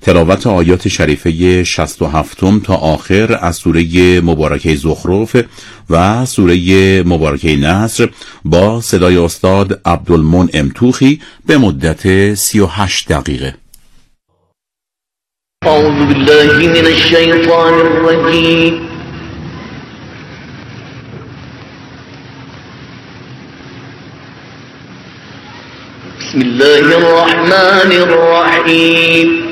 تلاوت آیات شریفه 67 تا آخر از سوره مبارکه زخرف و سوره مبارکه نصر با صدای استاد عبدالمنعم توخی به مدت 38 دقیقه. أعوذ بالله من الشيطان الرجيم بسم الله الرحمن الرحيم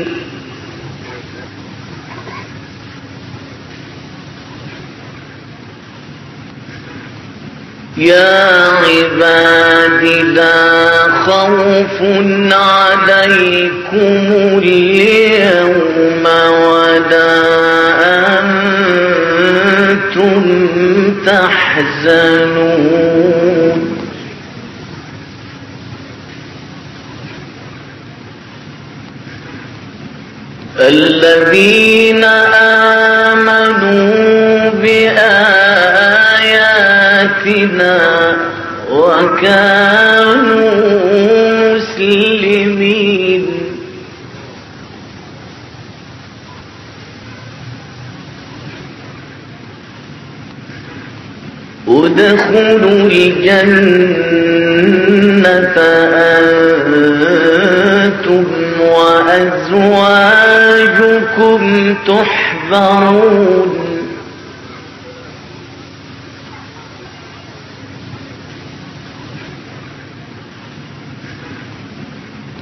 يا عباد لا خوف عليكم اليوم ولا أنتم تحزنون. الذين بآياتنا وكانوا مسلمين. ادخلوا الجنة أنتم وأزواجكم تحبرون.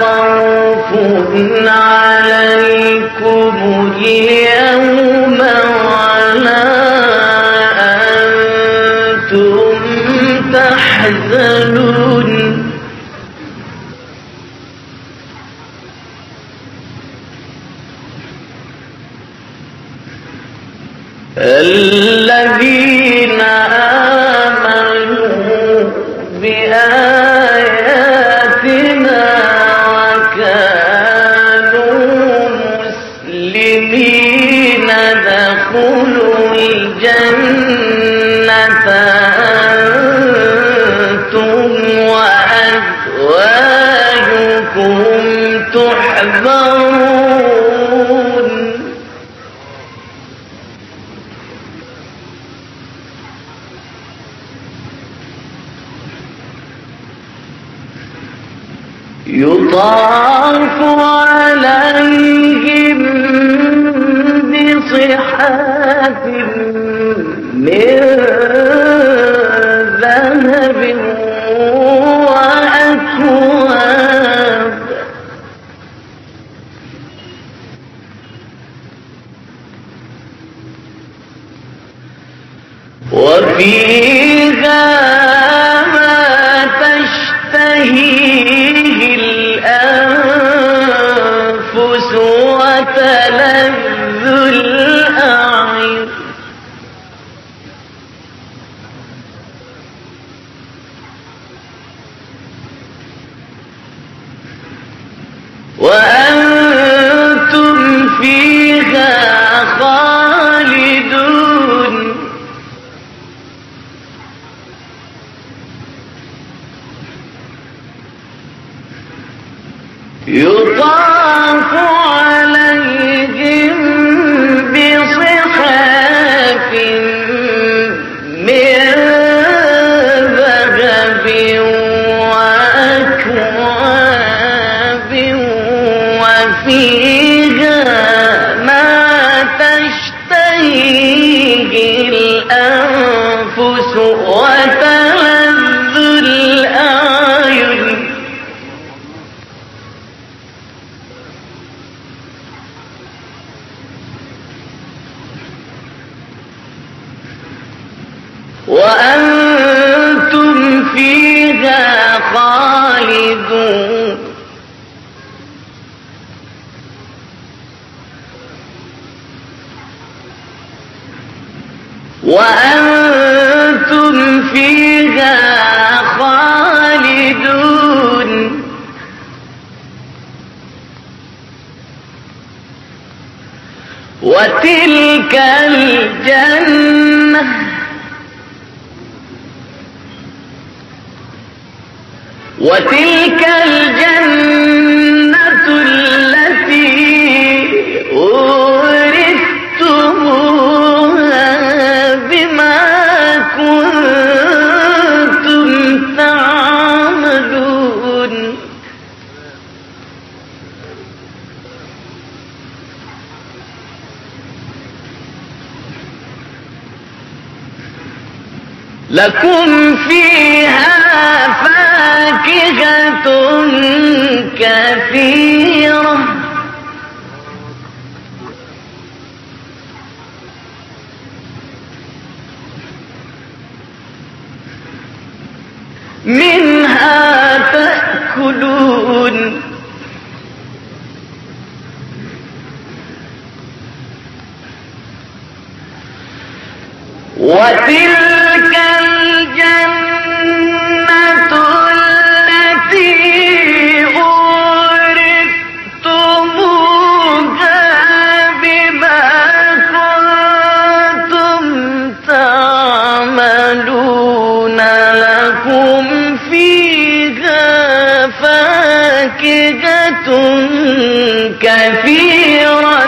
خوف عليكم اليوم يطاف عليهم بصحات من ذهب وتلك الجنة. وتلك الجنة لكم فيها فاكهة كثيرة. منها تأكلون. وتلك كثيره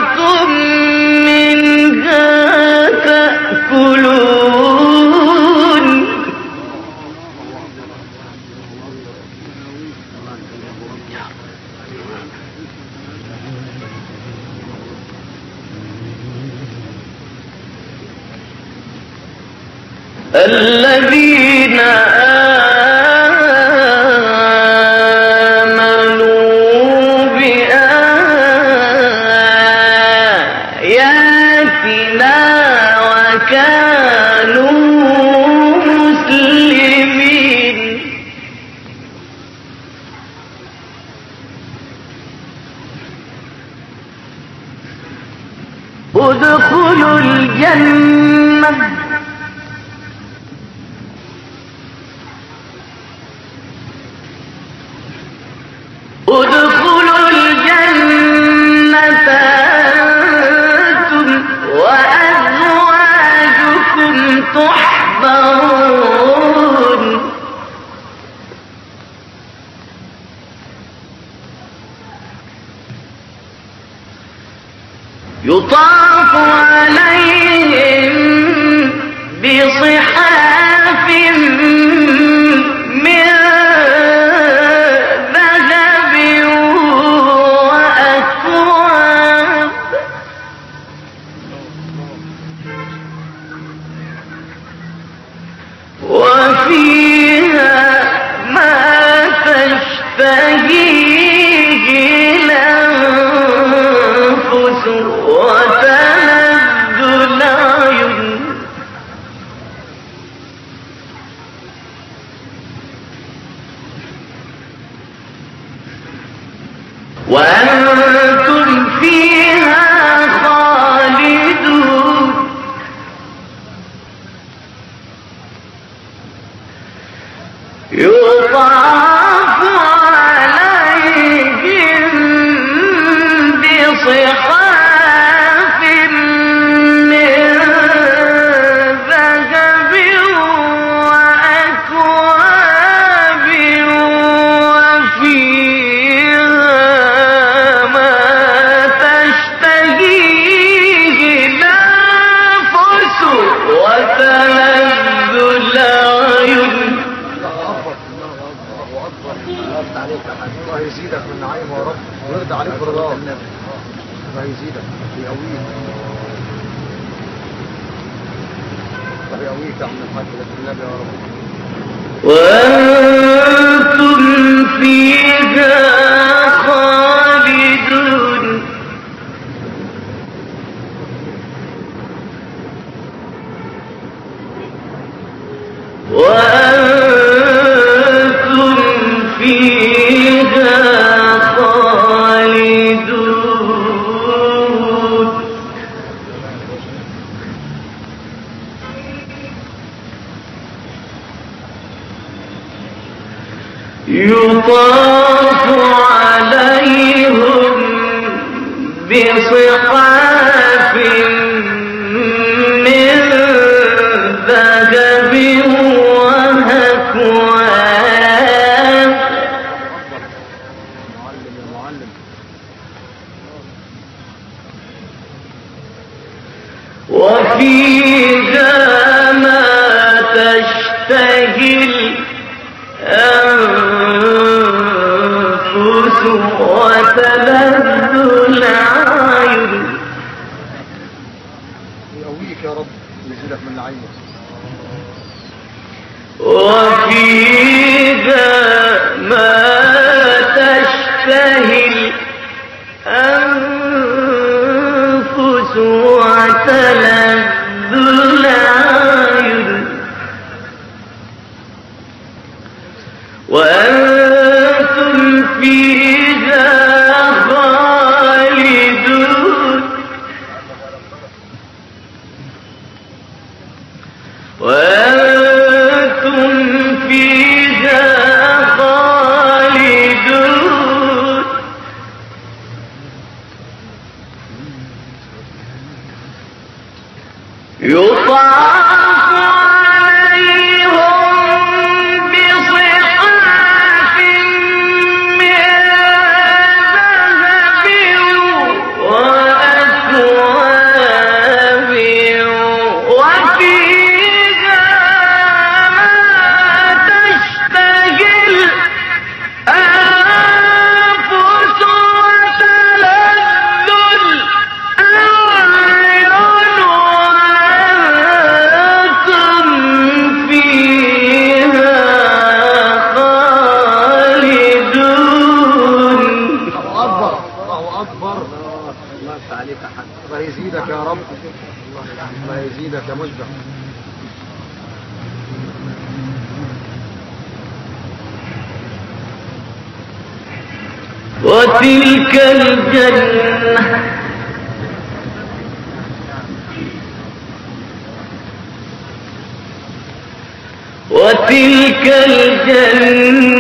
يطاف عليهم بصحاب 如花 تلك الجنة وتلك الجنة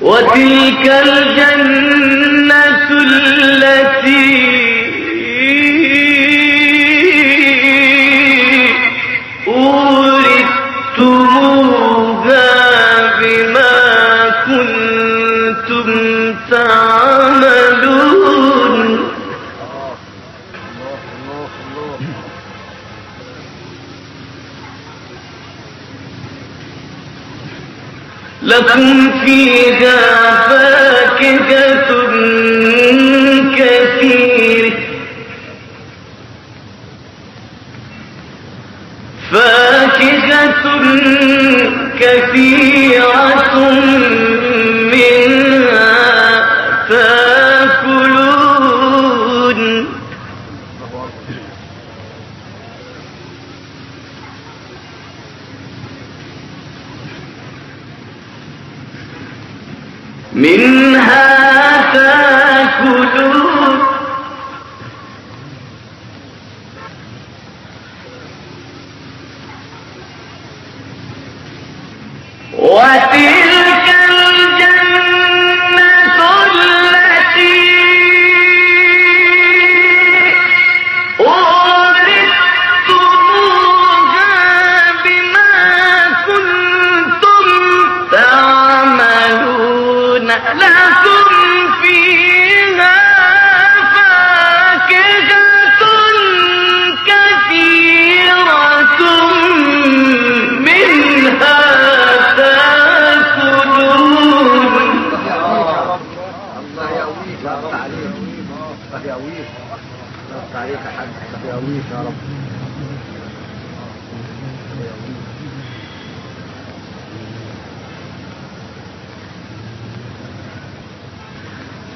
وتلك الجنة لمن وتلك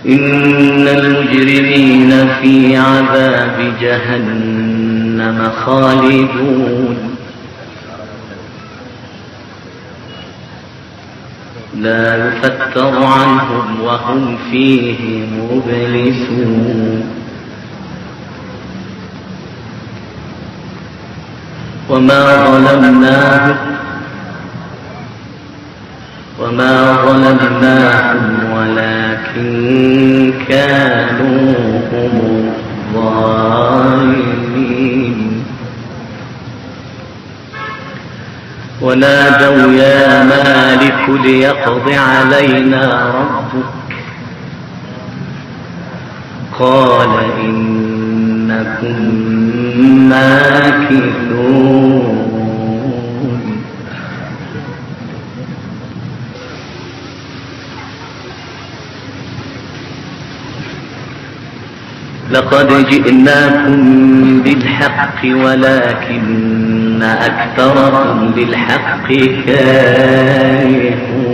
إن المجرمين في عذاب جهنم خالدون. لا يفتر عنهم وهم فيه مبلسون. وما ظلمناهم وما ظلمناهم ولكن كانوا هم الظالمين. ونادوا يا مالك ليقض علينا ربك. قال إنكم ماكثون. لقد جئناكم بالحق ولكن أكثركم للحق كارهون.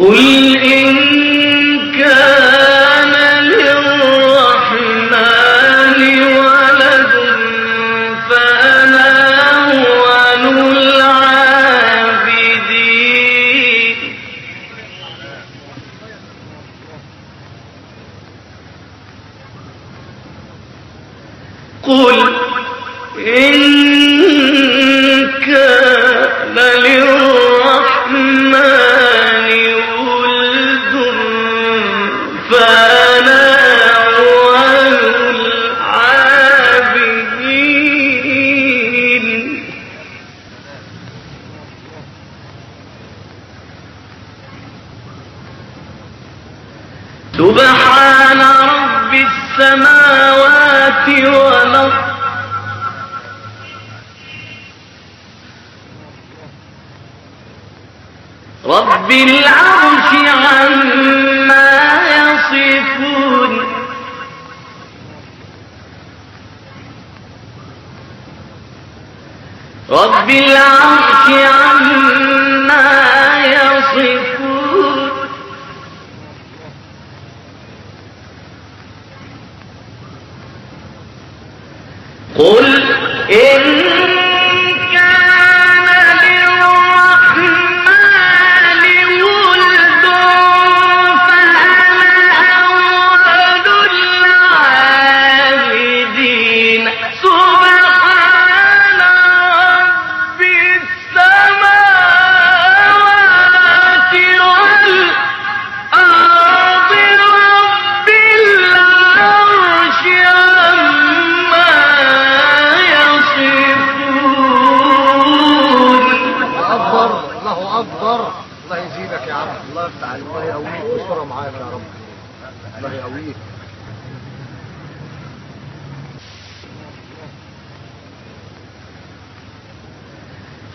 قل رب العرش عما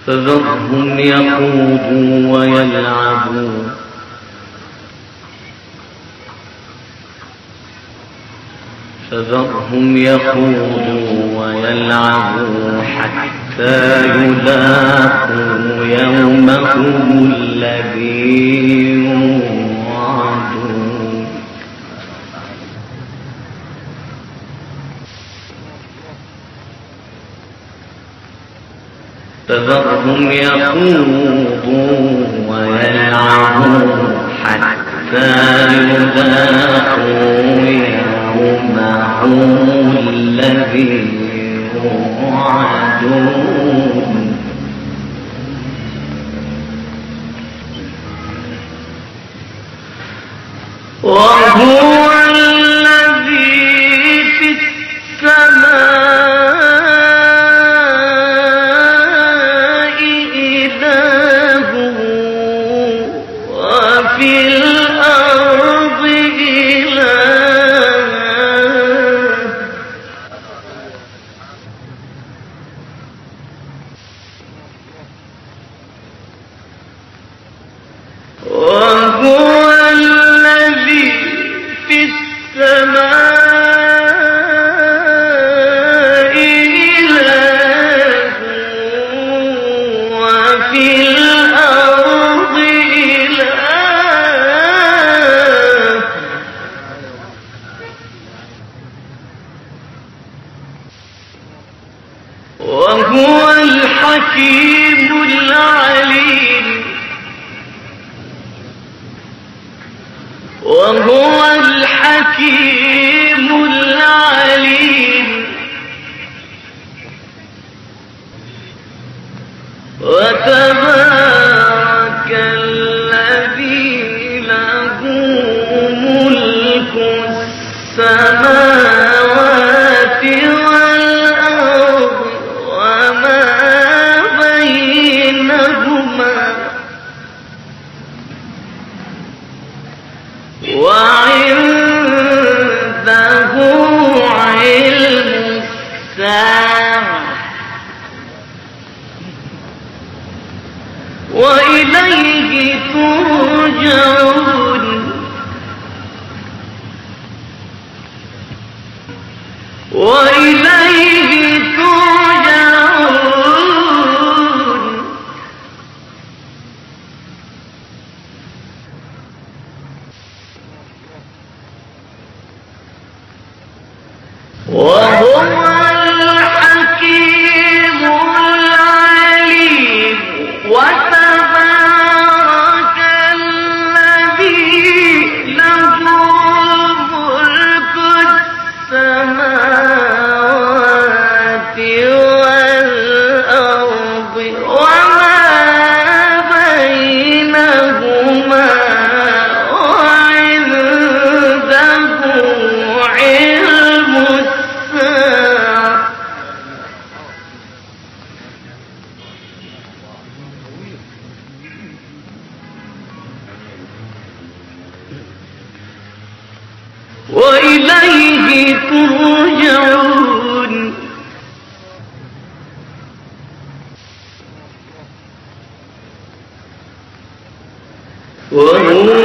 فذرهم يخوضوا ويلعبوا. فذرهم يخوضوا ويلعبوا حتى يلاقوا يومهم الذي يوم فذرهم يخوضوا ويلعبوا حتى يذاقوا حول الذي يوعدون. وهو وإليه ترجعون. وإليه 何如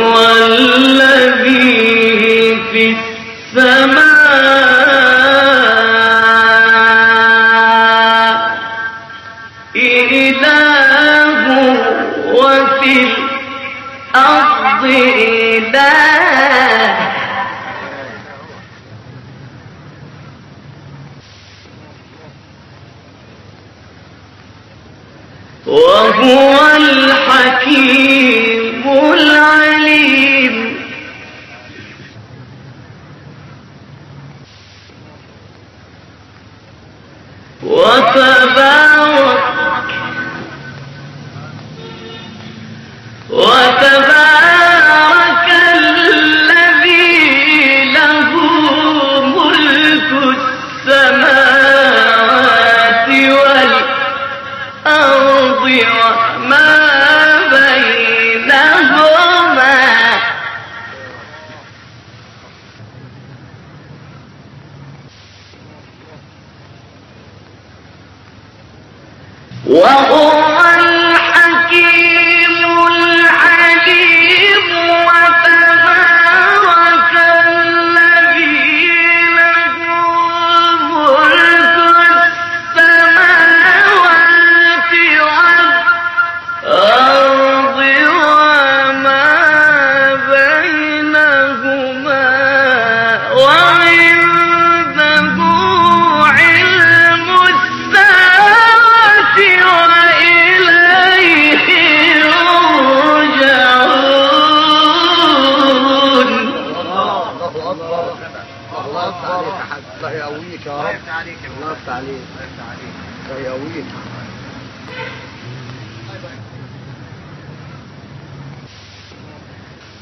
Well,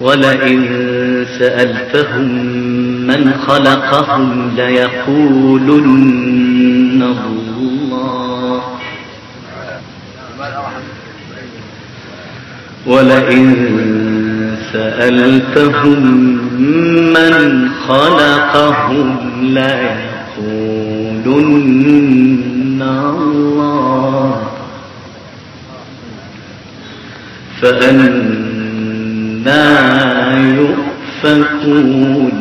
ولئن سألتهم من خلقهم ليقولن الله. ولئن سألتهم من خلقهم ليقولن الله. فأنت لا يؤفكون.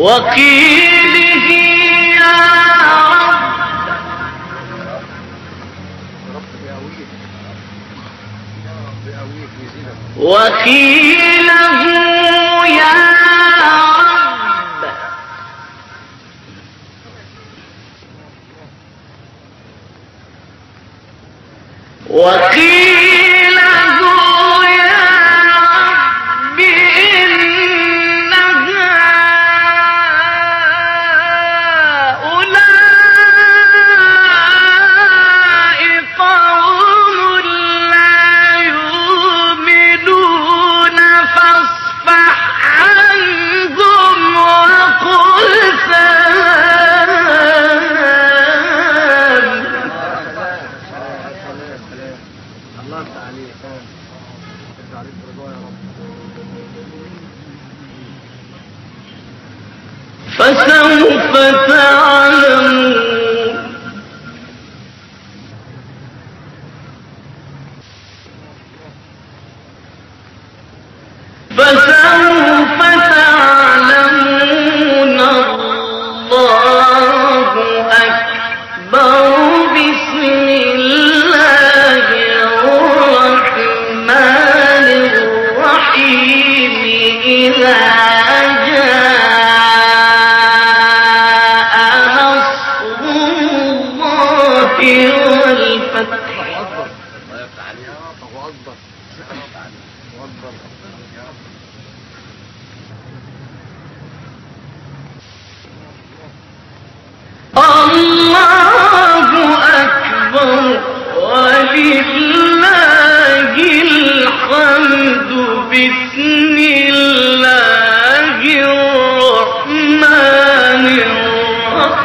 وقيله يا رب. وقيله يا رب. وقيله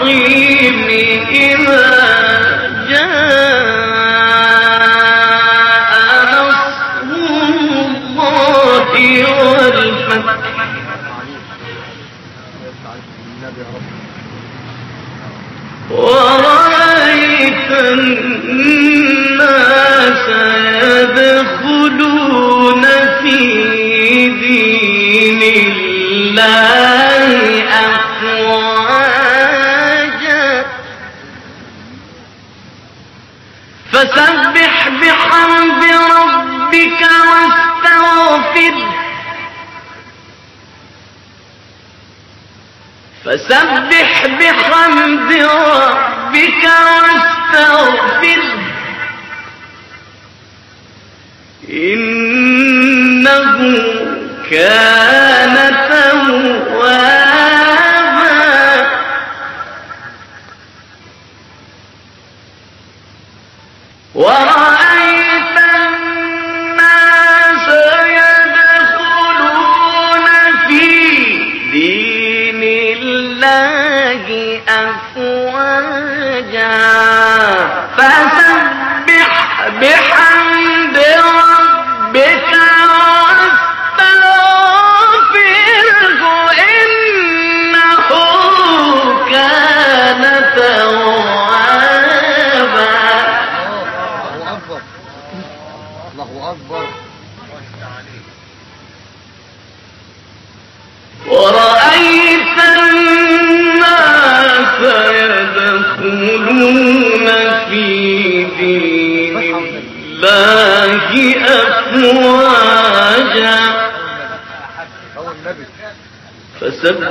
الرحيم إذا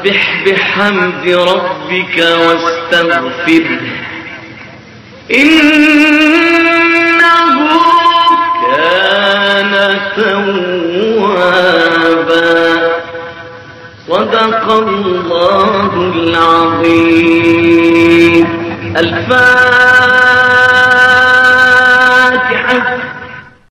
فسبح بحمد ربك واستغفره إنه كان توابا. صدق الله العظيم. الفاتح